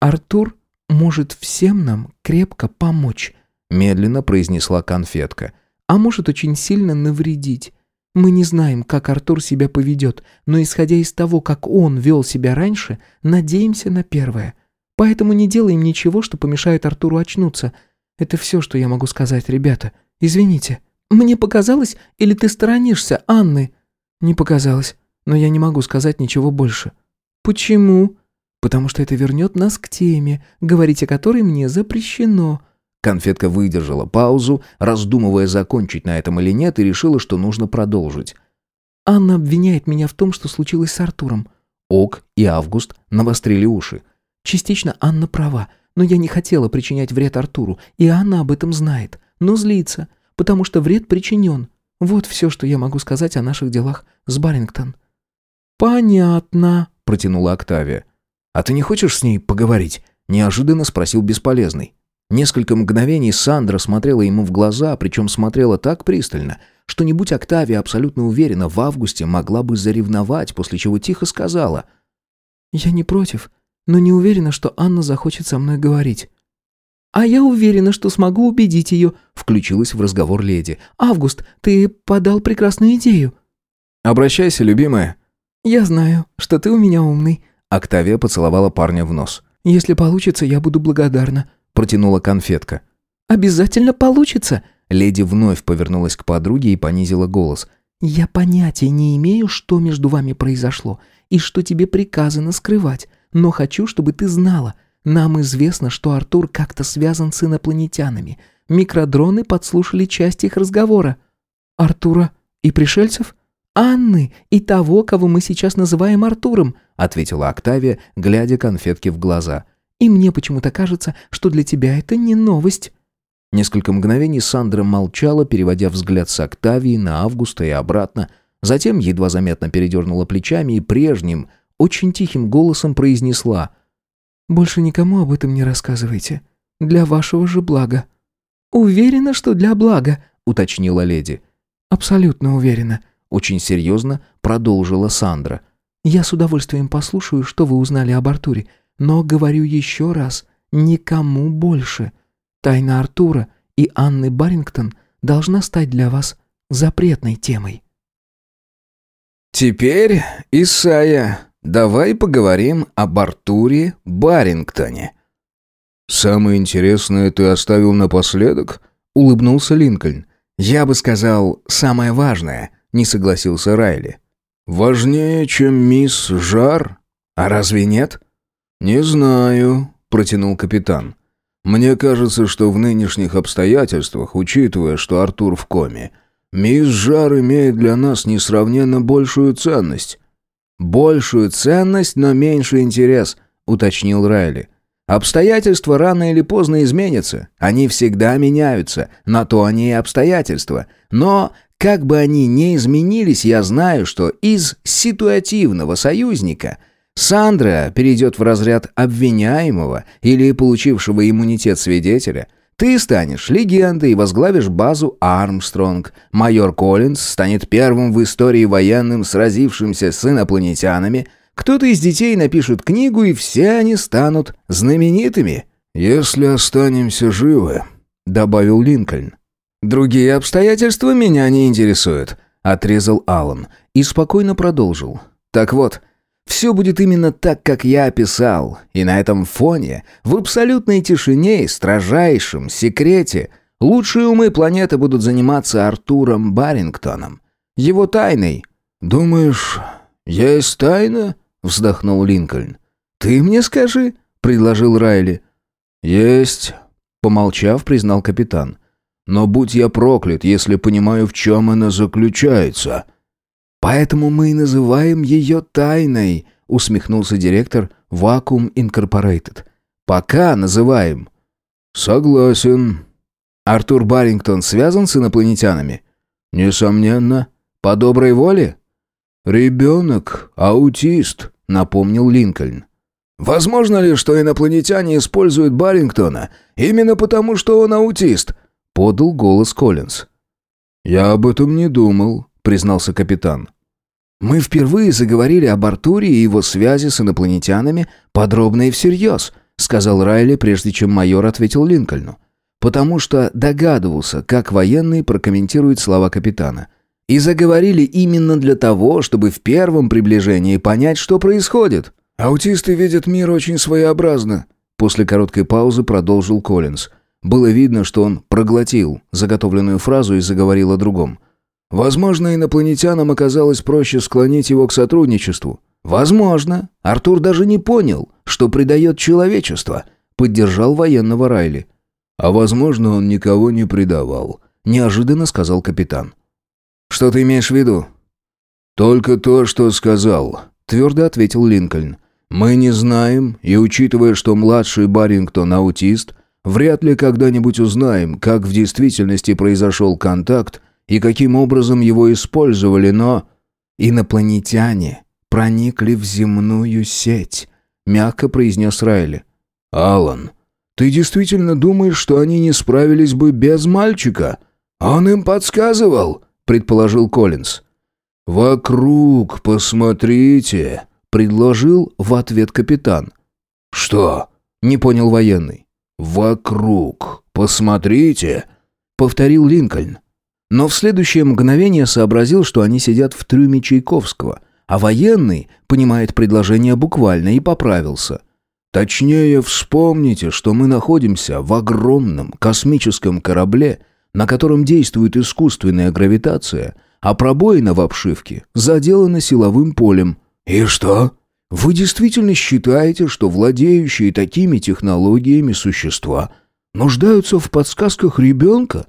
«Артур может всем нам крепко помочь», — медленно произнесла конфетка. «А может очень сильно навредить. Мы не знаем, как Артур себя поведет, но исходя из того, как он вел себя раньше, надеемся на первое. Поэтому не делаем ничего, что помешает Артуру очнуться. Это все, что я могу сказать, ребята. Извините». «Мне показалось, или ты сторонишься Анны?» «Не показалось, но я не могу сказать ничего больше». «Почему?» «Потому что это вернет нас к теме, говорить о которой мне запрещено». Конфетка выдержала паузу, раздумывая, закончить на этом или нет, и решила, что нужно продолжить. «Анна обвиняет меня в том, что случилось с Артуром». Ок и Август навострили уши. «Частично Анна права, но я не хотела причинять вред Артуру, и Анна об этом знает, но злится потому что вред причинен. Вот все, что я могу сказать о наших делах с Барингтон». «Понятно», — протянула Октавия. «А ты не хочешь с ней поговорить?» — неожиданно спросил Бесполезный. Несколько мгновений Сандра смотрела ему в глаза, причем смотрела так пристально, что не будь Октавия абсолютно уверена, в августе могла бы заревновать, после чего тихо сказала. «Я не против, но не уверена, что Анна захочет со мной говорить». «А я уверена, что смогу убедить ее», — включилась в разговор леди. «Август, ты подал прекрасную идею». «Обращайся, любимая». «Я знаю, что ты у меня умный». Октавия поцеловала парня в нос. «Если получится, я буду благодарна», — протянула конфетка. «Обязательно получится». Леди вновь повернулась к подруге и понизила голос. «Я понятия не имею, что между вами произошло и что тебе приказано скрывать, но хочу, чтобы ты знала, нам известно, что Артур как-то связан с инопланетянами. Микродроны подслушали часть их разговора. Артура и пришельцев? Анны и того, кого мы сейчас называем Артуром, ответила Октавия, глядя конфетке в глаза. И мне почему-то кажется, что для тебя это не новость. Несколько мгновений Сандра молчала, переводя взгляд с Октавии на Августа и обратно. Затем едва заметно передернула плечами и прежним, очень тихим голосом произнесла больше никому об этом не рассказывайте. Для вашего же блага». «Уверена, что для блага», — уточнила леди. «Абсолютно уверена», — очень серьезно продолжила Сандра. «Я с удовольствием послушаю, что вы узнали об Артуре, но говорю еще раз, никому больше. Тайна Артура и Анны Барингтон должна стать для вас запретной темой». «Теперь, Исайя, Давай поговорим об Артуре Барингтоне». «Самое интересное ты оставил напоследок?» — улыбнулся Линкольн. «Я бы сказал, самое важное», — не согласился Райли. «Важнее, чем мисс Жар? А разве нет?» «Не знаю», — протянул капитан. «Мне кажется, что в нынешних обстоятельствах, учитывая, что Артур в коме, мисс Жар имеет для нас несравненно большую ценность. «Большую ценность, но меньший интерес», — уточнил Райли. «Обстоятельства рано или поздно изменятся. Они всегда меняются. На то они и обстоятельства. Но, как бы они ни изменились, я знаю, что из ситуативного союзника Сандра перейдет в разряд обвиняемого или получившего иммунитет свидетеля. Ты станешь легендой и возглавишь базу Армстронг. Майор Коллинз станет первым в истории военным, сразившимся с инопланетянами. Кто-то из детей напишет книгу, и все они станут знаменитыми. «Если останемся живы», — добавил Линкольн. «Другие обстоятельства меня не интересуют», — отрезал Аллан и спокойно продолжил. «Так вот, все будет именно так, как я описал, и на этом фоне, в абсолютной тишине и строжайшем секрете, лучшие умы планеты будут заниматься Артуром Барингтоном. Его тайной». «Думаешь, есть тайна?» — вздохнул Линкольн. «Ты мне скажи», — предложил Райли. «Есть», — помолчав, признал капитан. «Но будь я проклят, если понимаю, в чем она заключается». «Поэтому мы и называем ее тайной», — усмехнулся директор Vacuum Incorporated. «Пока называем». «Согласен». «Артур Баррингтон связан с инопланетянами?» «Несомненно». «По доброй воле?» «Ребенок, аутист», — напомнил Линкольн. «Возможно ли, что инопланетяне используют Баррингтона именно потому, что он аутист?» — подал голос Коллинз. «Я об этом не думал», — признался капитан. «Мы впервые заговорили об Артуре и его связи с инопланетянами подробно и всерьез», — сказал Райли, прежде чем майор ответил Линкольну. «Потому что догадывался, как военный прокомментирует слова капитана. И заговорили именно для того, чтобы в первом приближении понять, что происходит». «Аутисты видят мир очень своеобразно», — после короткой паузы продолжил Коллинз. Было видно, что он проглотил заготовленную фразу и заговорил о другом. «Возможно, инопланетянам оказалось проще склонить его к сотрудничеству». «Возможно. Артур даже не понял, что предает человечество», — поддержал военного Райли. «А возможно, он никого не предавал», — неожиданно сказал капитан. «Что ты имеешь в виду?» «Только то, что сказал», — твердо ответил Линкольн. Мы не знаем, и учитывая, что младший Барингтон аутист, вряд ли когда-нибудь узнаем, как в действительности произошел контакт и каким образом его использовали, но... «Инопланетяне проникли в земную сеть», — мягко произнес Райли. «Алан, ты действительно думаешь, что они не справились бы без мальчика?» «Он им подсказывал», — предположил Коллинз. «Вокруг посмотрите», предложил в ответ капитан. «Что?» — не понял военный. «Вокруг. Посмотрите», — повторил Линкольн. Но в следующее мгновение сообразил, что они сидят в трюме Чайковского, а военный понимает предложение буквально и поправился. «Точнее, вспомните, что мы находимся в огромном космическом корабле, на котором действует искусственная гравитация, а пробоина в обшивке заделана силовым полем». «И что? Вы действительно считаете, что владеющие такими технологиями существа нуждаются в подсказках ребенка,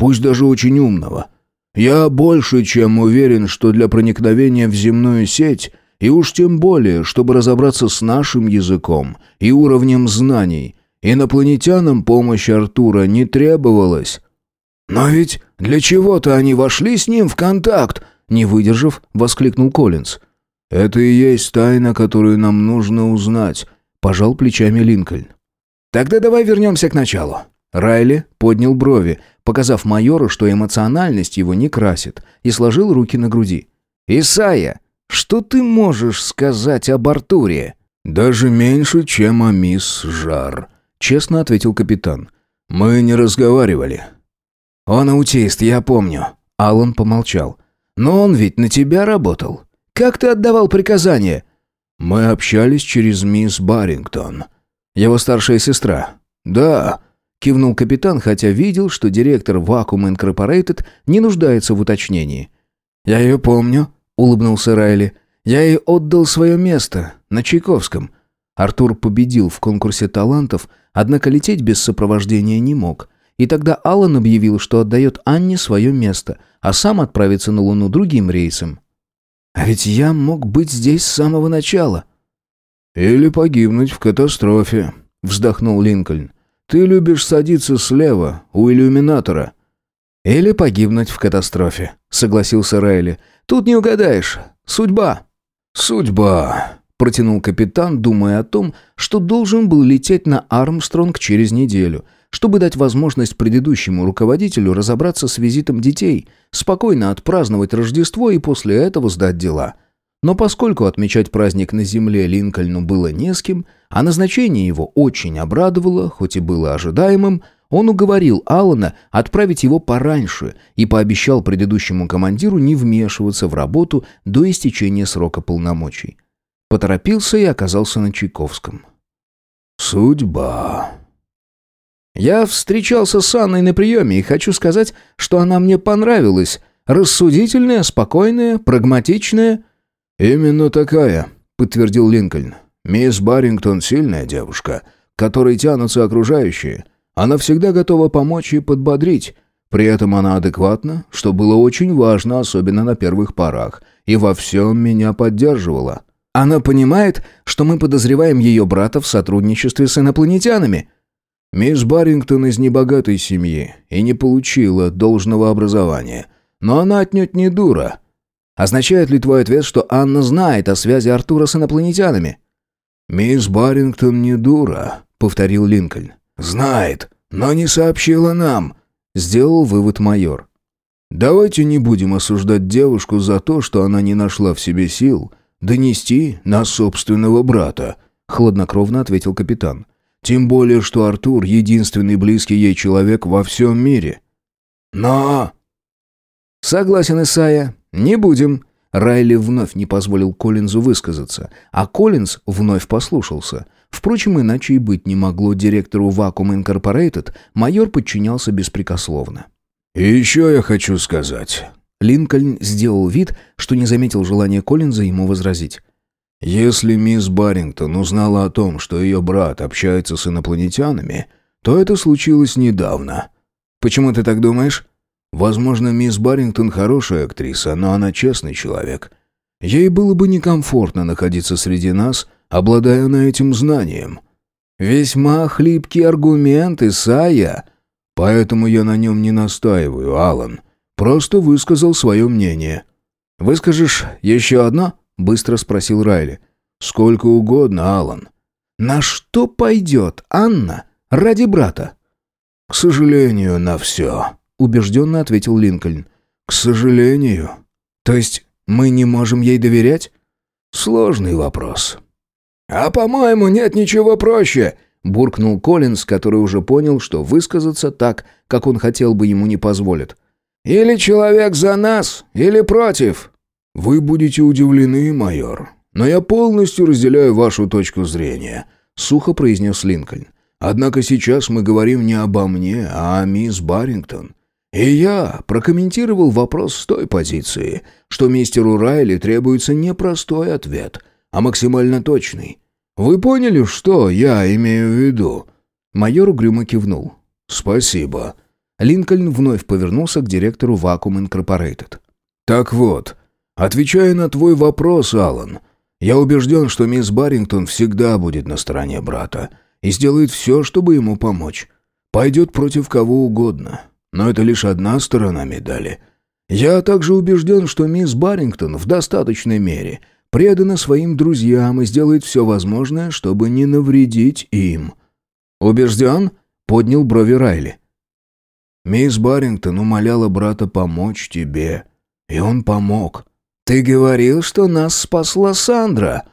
пусть даже очень умного? Я больше чем уверен, что для проникновения в земную сеть и уж тем более, чтобы разобраться с нашим языком и уровнем знаний, инопланетянам помощь Артура не требовалась. «Но ведь для чего-то они вошли с ним в контакт!» Не выдержав, воскликнул Коллинз. «Это и есть тайна, которую нам нужно узнать», — пожал плечами Линкольн. «Тогда давай вернемся к началу». Райли поднял брови, показав майору, что эмоциональность его не красит, и сложил руки на груди. «Исайя, что ты можешь сказать об Артуре?» «Даже меньше, чем о мисс Жар», — честно ответил капитан. «Мы не разговаривали». «Он аутист, я помню». Алан помолчал. «Но он ведь на тебя работал». Как ты отдавал приказания?» «Мы общались через мисс Баррингтон». «Его старшая сестра?» «Да», — кивнул капитан, хотя видел, что директор Vacuum Incorporated не нуждается в уточнении. «Я ее помню», — улыбнулся Райли. «Я ей отдал свое место, на Чайковском». Артур победил в конкурсе талантов, однако лететь без сопровождения не мог. И тогда Аллан объявил, что отдает Анне свое место, а сам отправится на Луну другим рейсом. А ведь я мог быть здесь с самого начала. Или погибнуть в катастрофе, вздохнул Линкольн. Ты любишь садиться слева, у иллюминатора. Или погибнуть в катастрофе, согласился Райли. Тут не угадаешь. Судьба. Судьба, протянул капитан, думая о том, что должен был лететь на Армстронг через неделю, чтобы дать возможность предыдущему руководителю разобраться с визитом детей, спокойно отпраздновать Рождество и после этого сдать дела. Но поскольку отмечать праздник на земле Линкольну было не с кем, а назначение его очень обрадовало, хоть и было ожидаемым, он уговорил Алана отправить его пораньше и пообещал предыдущему командиру не вмешиваться в работу до истечения срока полномочий. Поторопился и оказался на Чайковском. «Судьба». «Я встречался с Анной на приеме и хочу сказать, что она мне понравилась. Рассудительная, спокойная, прагматичная». «Именно такая», — подтвердил Линкольн. «Мисс Баррингтон сильная девушка, которой тянутся окружающие. Она всегда готова помочь и подбодрить. При этом она адекватна, что было очень важно, особенно на первых порах, и во всем меня поддерживала. Она понимает, что мы подозреваем ее брата в сотрудничестве с инопланетянами. Мисс Баррингтон из небогатой семьи и не получила должного образования. Но она отнюдь не дура. Означает ли твой ответ, что Анна знает о связи Артура с инопланетянами? «Мисс Баррингтон не дура», — повторил Линкольн. «Знает, но не сообщила нам», — сделал вывод майор. «Давайте не будем осуждать девушку за то, что она не нашла в себе сил донести на собственного брата», — хладнокровно ответил капитан. «Тем более, что Артур — единственный близкий ей человек во всем мире». «Но...» «Согласен, Исайя. Не будем». Райли вновь не позволил Коллинзу высказаться, а Коллинз вновь послушался — Впрочем, иначе и быть не могло директору Vacuum Incorporated, майор подчинялся беспрекословно. «И еще я хочу сказать». Линкольн сделал вид, что не заметил желания Коллинза ему возразить. «Если мисс Баррингтон узнала о том, что ее брат общается с инопланетянами, то это случилось недавно». «Почему ты так думаешь?» «Возможно, мисс Баррингтон хорошая актриса, но она честный человек. Ей было бы некомфортно находиться среди нас, обладая она этим знанием. Весьма хлипкий аргумент, Исайя. Поэтому я на нем не настаиваю, Алан. Просто высказал свое мнение. «Выскажешь еще одно?» — быстро спросил Райли. «Сколько угодно, Алан. «На что пойдет Анна ради брата?» «К сожалению, на все», — убежденно ответил Линкольн. «К сожалению». «То есть мы не можем ей доверять?» «Сложный вопрос. «А, по-моему, нет ничего проще», — буркнул Коллинз, который уже понял, что высказаться так, как он хотел бы, ему не позволят. «Или человек за нас, или против». «Вы будете удивлены, майор, но я полностью разделяю вашу точку зрения», — сухо произнес Линкольн. «Однако сейчас мы говорим не обо мне, а о мисс Баррингтон. И я прокомментировал вопрос с той позиции, что мистеру Райли требуется непростой ответ, а максимально точный. Вы поняли, что я имею в виду?» Майор угрюмо кивнул. «Спасибо». Линкольн вновь повернулся к директору Vacuum Incorporated. «Так вот, отвечая на твой вопрос, Алан, я убежден, что мисс Баррингтон всегда будет на стороне брата и сделает все, чтобы ему помочь. Пойдет против кого угодно. Но это лишь одна сторона медали. Я также убежден, что мисс Баррингтон в достаточной мере предана своим друзьям и сделает все возможное, чтобы не навредить им. «Убежден?» — поднял брови Райли. «Мисс Баррингтон умоляла брата помочь тебе, и он помог. Ты говорил, что нас спасла Сандра».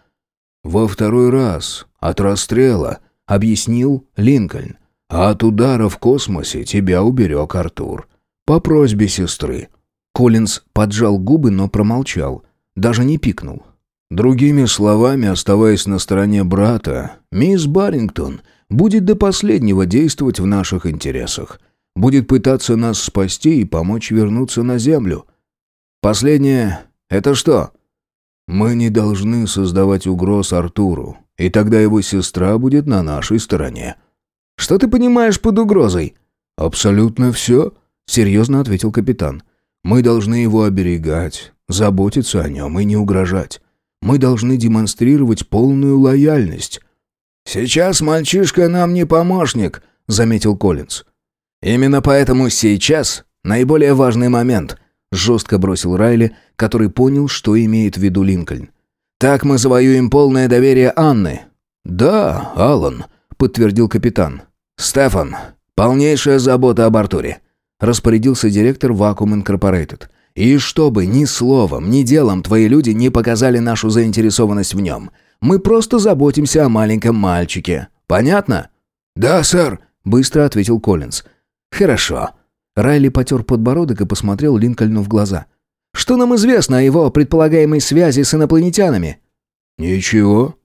«Во второй раз, от расстрела», — объяснил Линкольн. «А от удара в космосе тебя уберег Артур. По просьбе сестры». Коллинз поджал губы, но промолчал. Даже не пикнул. Другими словами, оставаясь на стороне брата, мисс Баррингтон будет до последнего действовать в наших интересах. Будет пытаться нас спасти и помочь вернуться на Землю. Последнее — это что? Мы не должны создавать угроз Артуру, и тогда его сестра будет на нашей стороне. Что ты понимаешь под угрозой? Абсолютно все, серьезно ответил капитан. Мы должны его оберегать, заботиться о нем и не угрожать. Мы должны демонстрировать полную лояльность». «Сейчас мальчишка нам не помощник», — заметил Коллинз. «Именно поэтому сейчас наиболее важный момент», — жестко бросил Райли, который понял, что имеет в виду Линкольн. Так мы завоюем полное доверие Анны». «Да, Алан», — подтвердил капитан. «Стефан, полнейшая забота об Артуре», — распорядился директор Vacuum Incorporated. «И чтобы ни словом, ни делом твои люди не показали нашу заинтересованность в нем. Мы просто заботимся о маленьком мальчике. Понятно?» «Да, сэр», — быстро ответил Коллинз. «Хорошо». Райли потер подбородок и посмотрел Линкольну в глаза. «Что нам известно о его предполагаемой связи с инопланетянами?» «Ничего».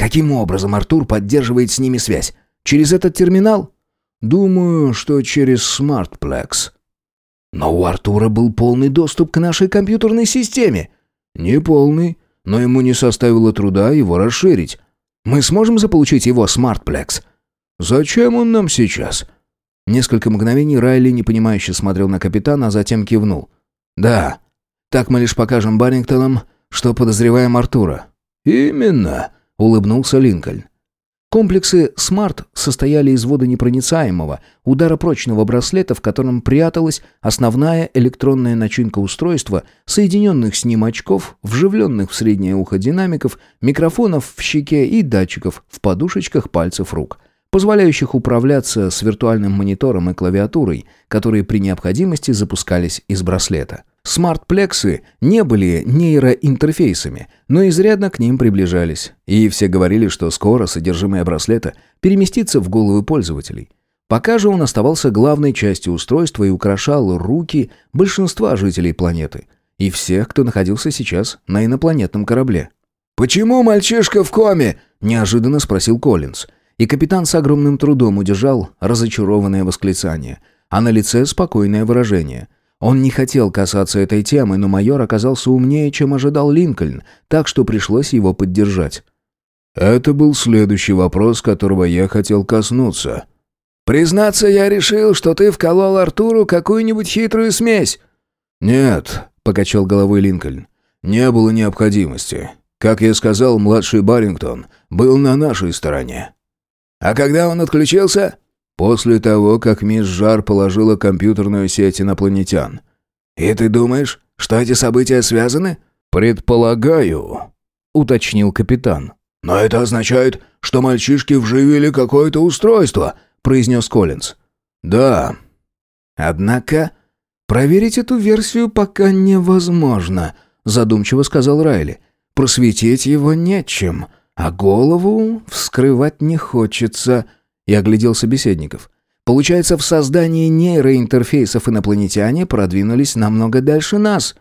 «Каким образом Артур поддерживает с ними связь? Через этот терминал?» «Думаю, что через SmartPlex». «Но у Артура был полный доступ к нашей компьютерной системе». «Не полный, но ему не составило труда его расширить. Мы сможем заполучить его SmartPlex?» «Зачем он нам сейчас?» Несколько мгновений Райли непонимающе смотрел на капитана, а затем кивнул. «Да. Так мы лишь покажем Баррингтонам, что подозреваем Артура». «Именно», — улыбнулся Линкольн. Комплексы «Смарт» состояли из водонепроницаемого, ударопрочного браслета, в котором пряталась основная электронная начинка устройства, соединенных с ним очков, вживленных в среднее ухо динамиков, микрофонов в щеке и датчиков в подушечках пальцев рук, позволяющих управляться с виртуальным монитором и клавиатурой, которые при необходимости запускались из браслета. Смартплексы не были нейроинтерфейсами, но изрядно к ним приближались, и все говорили, что скоро содержимое браслета переместится в головы пользователей. Пока же он оставался главной частью устройства и украшал руки большинства жителей планеты и всех, кто находился сейчас на инопланетном корабле. «Почему мальчишка в коме?» – неожиданно спросил Коллинз. И капитан с огромным трудом удержал разочарованное восклицание, а на лице спокойное выражение – он не хотел касаться этой темы, но майор оказался умнее, чем ожидал Линкольн, так что пришлось его поддержать. «Это был следующий вопрос, которого я хотел коснуться». «Признаться, я решил, что ты вколол Артуру какую-нибудь хитрую смесь». «Нет», — покачал головой Линкольн, — «не было необходимости. Как я сказал, младший Баррингтон был на нашей стороне». «А когда он отключился?» После того, как мисс Жар положила компьютерную сеть инопланетян. «И ты думаешь, что эти события связаны?» «Предполагаю», — уточнил капитан. «Но это означает, что мальчишки вживили какое-то устройство», — произнес Коллинз. «Да». «Однако проверить эту версию пока невозможно», — задумчиво сказал Райли. «Просветить его нечем, а голову вскрывать не хочется». Я оглядел собеседников. Получается, в создании нейроинтерфейсов инопланетяне продвинулись намного дальше нас.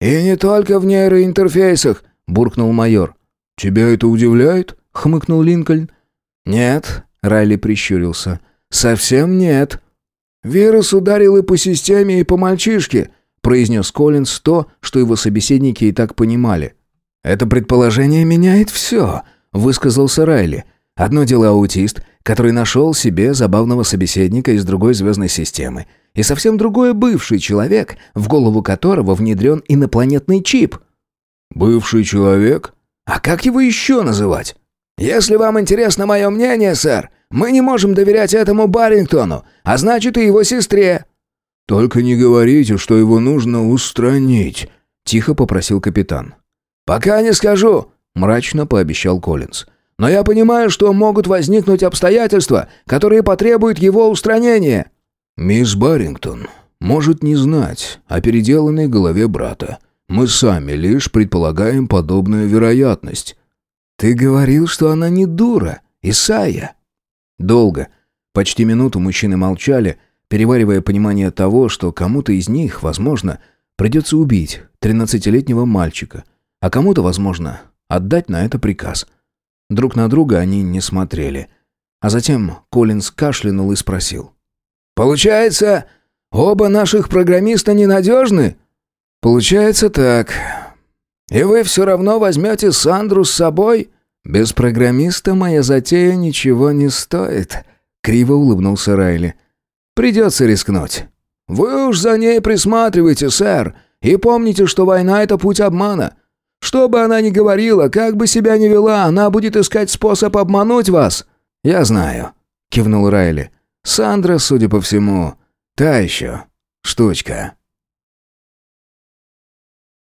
«И не только в нейроинтерфейсах», — буркнул майор. «Тебя это удивляет?» — хмыкнул Линкольн. «Нет», — Райли прищурился. «Совсем нет». «Вирус ударил и по системе, и по мальчишке», — произнес Коллинз то, что его собеседники и так понимали. «Это предположение меняет все», — высказался Райли. «Одно дело аутист, который нашел себе забавного собеседника из другой звездной системы, и совсем другой бывший человек, в голову которого внедрен инопланетный чип. «Бывший человек? А как его еще называть? Если вам интересно мое мнение, сэр, мы не можем доверять этому Баррингтону, а значит и его сестре». «Только не говорите, что его нужно устранить», — тихо попросил капитан. «Пока не скажу», — мрачно пообещал Коллинз. Но я понимаю, что могут возникнуть обстоятельства, которые потребуют его устранения». «Мисс Баррингтон может не знать о переделанной голове брата. Мы сами лишь предполагаем подобную вероятность». «Ты говорил, что она не дура, Исайя». Долго, почти минуту мужчины молчали, переваривая понимание того, что кому-то из них, возможно, придется убить тринадцатилетнего мальчика, а кому-то, возможно, отдать на это приказ – Друг на друга они не смотрели. А затем Коллинз кашлянул и спросил. «Получается, оба наших программиста ненадежны?» «Получается так. И вы все равно возьмете Сандру с собой?» «Без программиста моя затея ничего не стоит», — криво улыбнулся Райли. «Придется рискнуть». «Вы уж за ней присматривайте, сэр, и помните, что война — это путь обмана. Что бы она ни говорила, как бы себя ни вела, она будет искать способ обмануть вас». «Я знаю», — кивнул Райли. «Сандра, судя по всему, та еще штучка».